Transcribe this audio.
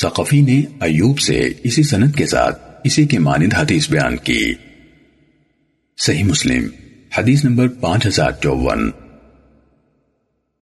ثقفی نے ایوب سے اسی سند کے ساتھ اسی کے مانند حدیث بیان کی۔ صحیح مسلم، حدیث نمبر پانچ ہزار چوون